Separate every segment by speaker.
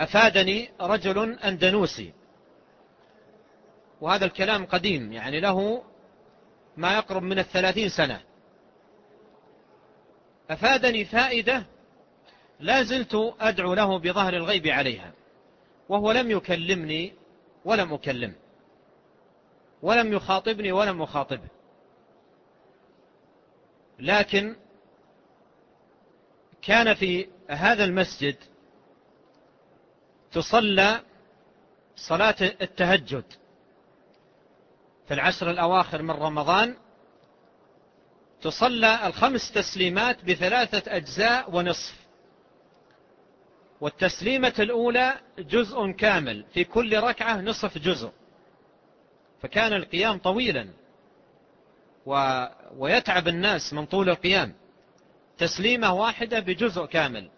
Speaker 1: أفادني رجل أندنوسي وهذا الكلام قديم يعني له ما يقرب من الثلاثين سنة. أفادني فائدة لا زلت أدعو له بظهر الغيب عليها وهو لم يكلمني ولم أكلمه ولم يخاطبني ولم أخاطبه لكن كان في هذا المسجد تصلى صلاة التهجد في العشر الأواخر من رمضان تصلى الخمس تسليمات بثلاثة أجزاء ونصف والتسليمة الأولى جزء كامل في كل ركعة نصف جزء فكان القيام طويلا و... ويتعب الناس من طول القيام تسليمة واحدة بجزء كامل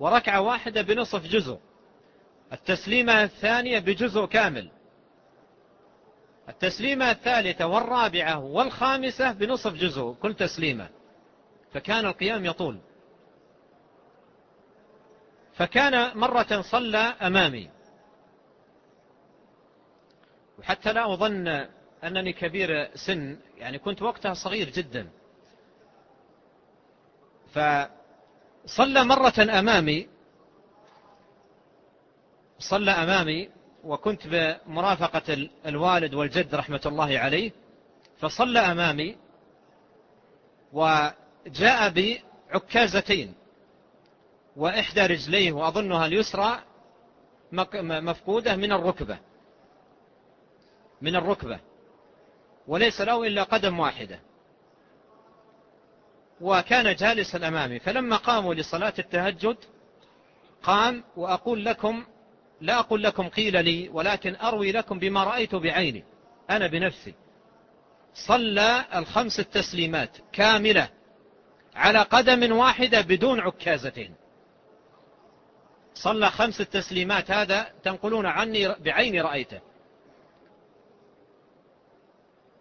Speaker 1: وركعة واحدة بنصف جزء التسليمة الثانية بجزء كامل. التسليمة الثالثة والرابعة والخامسة بنصف جزء كل تسليمة. فكان القيام يطول. فكان مرة صلى أمامي. وحتى لا أظن أنني كبير سن يعني كنت وقتها صغير جدا. فصلى مرة أمامي. صلى أمامي وكنت بمرافقة الوالد والجد رحمة الله عليه فصلى أمامي وجاء بعكازتين وإحدى رجليه وأظنها اليسرى مفقودة من الركبة من الركبة وليس له إلا قدم واحدة. وكان جالسا أمامي فلما قاموا لصلاة التهجد قام وأقول لكم لا أقول لكم قيل لي ولكن أروي لكم بما رأيت بعيني. أنا بنفسي. صلى الخمس التسليمات كاملة على قدم واحدة بدون عكازتين. صلى خمس التسليمات هذا تنقلون عني بعيني رأيته.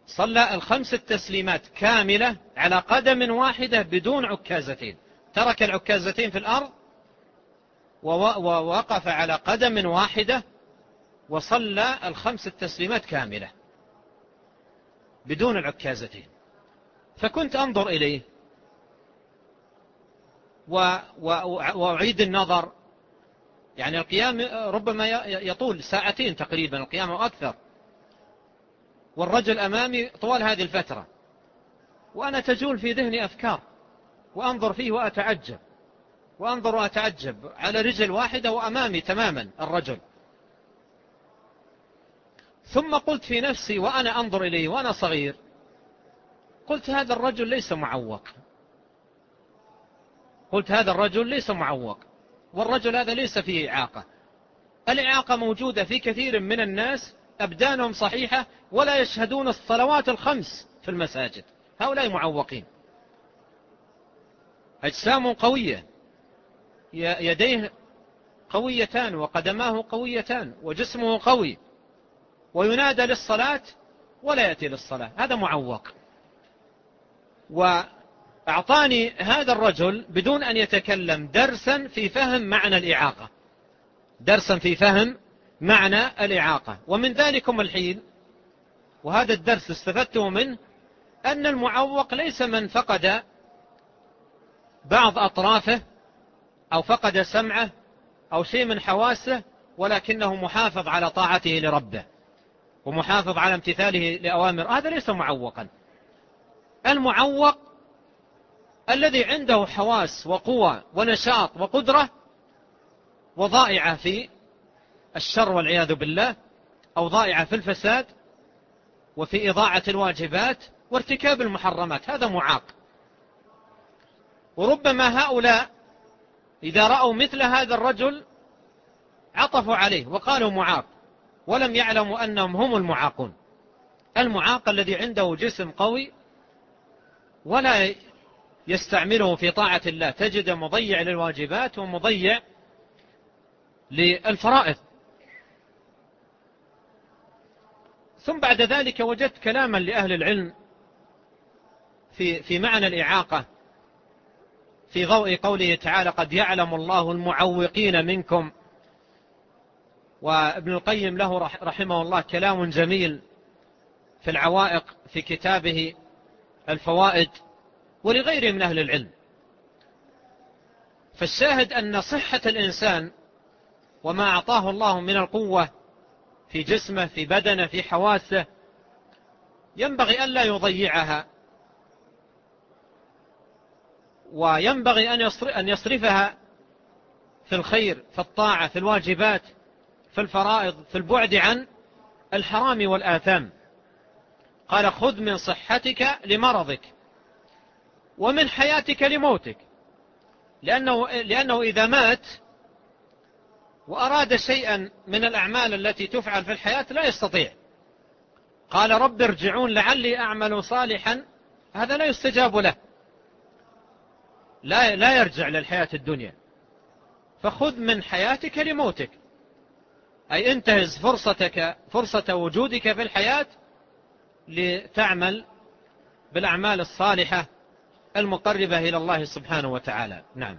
Speaker 1: صلى الخمس التسليمات كاملة على قدم واحدة بدون عكازتين. ترك العكازتين في الأرض ووقف على قدم واحدة وصلى الخمس التسليمات كاملة بدون العكازتين. فكنت أنظر إليه وأعيد النظر. يعني القيام ربما يطول ساعتين تقريبا القيام أكثر. والرجل أمامي طوال هذه الفترة. وأنا تجول في ذهني أفكار وأنظر فيه وأتعجب. وأنظر وأتعجب على رجل واحدة وأمامي تماما الرجل. ثم قلت في نفسي وأنا أنظر إليه وأنا صغير قلت هذا الرجل ليس معوق. قلت هذا الرجل ليس معوق والرجل هذا ليس فيه إعاقة. الإعاقة موجودة في كثير من الناس أبدانهم صحيحة ولا يشهدون الصلوات الخمس في المساجد. هؤلاء معوقين. أجسام قوية. يديه قويتان وقدماه قويتان وجسمه قوي وينادى للصلاة ولا يأتي للصلاة. هذا معوق. وأعطاني هذا الرجل بدون أن يتكلم درسا في فهم معنى الإعاقة. درسا في فهم معنى الإعاقة. ومن ذلكم الحين وهذا الدرس استفدته منه أن المعوق ليس من فقد بعض أطرافه أو فقد سمعه أو شيء من حواسه ولكنه محافظ على طاعته لربه ومحافظ على امتثاله لأوامر. هذا ليس معوقا. المعوق الذي عنده حواس وقوة ونشاط وقدرة وضائعة في الشر والعياذ بالله أو ضائعة في الفساد وفي إضاعة الواجبات وارتكاب المحرمات. هذا معاق. وربما هؤلاء إذا رأوا مثل هذا الرجل عطفوا عليه وقالوا معاق ولم يعلموا أنهم هم المعاقون. المعاق الذي عنده جسم قوي ولا يستعمله في طاعة الله تجد مضيع للواجبات ومضيع للفرائض. ثم بعد ذلك وجدت كلاما لأهل العلم في في معنى الإعاقة. في ضوء قوله تعالى قد يعلم الله المعوقين منكم. وابن القيم له رحمه الله كلام جميل في العوائق في كتابه الفوائد ولغيره من أهل العلم. فالشاهد أن صحة الإنسان وما أعطاه الله من القوة في جسمه في بدنه في حواسه ينبغي ألا يضيعها. وينبغي أن يصرفها في الخير في الطاعة في الواجبات في الفرائض في البعد عن الحرام والآثام. قال خذ من صحتك لمرضك ومن حياتك لموتك. لأنه, لأنه إذا مات وأراد شيئا من الأعمال التي تفعل في الحياة لا يستطيع. قال رب ارجعون لعلي أعمل صالحا هذا لا يستجاب له. لا, لا يرجع للحياة الدنيا. فخذ من حياتك لموتك. أي انتهز فرصتك فرصة وجودك في الحياة لتعمل بالأعمال الصالحة المقربة إلى الله سبحانه وتعالى. نعم.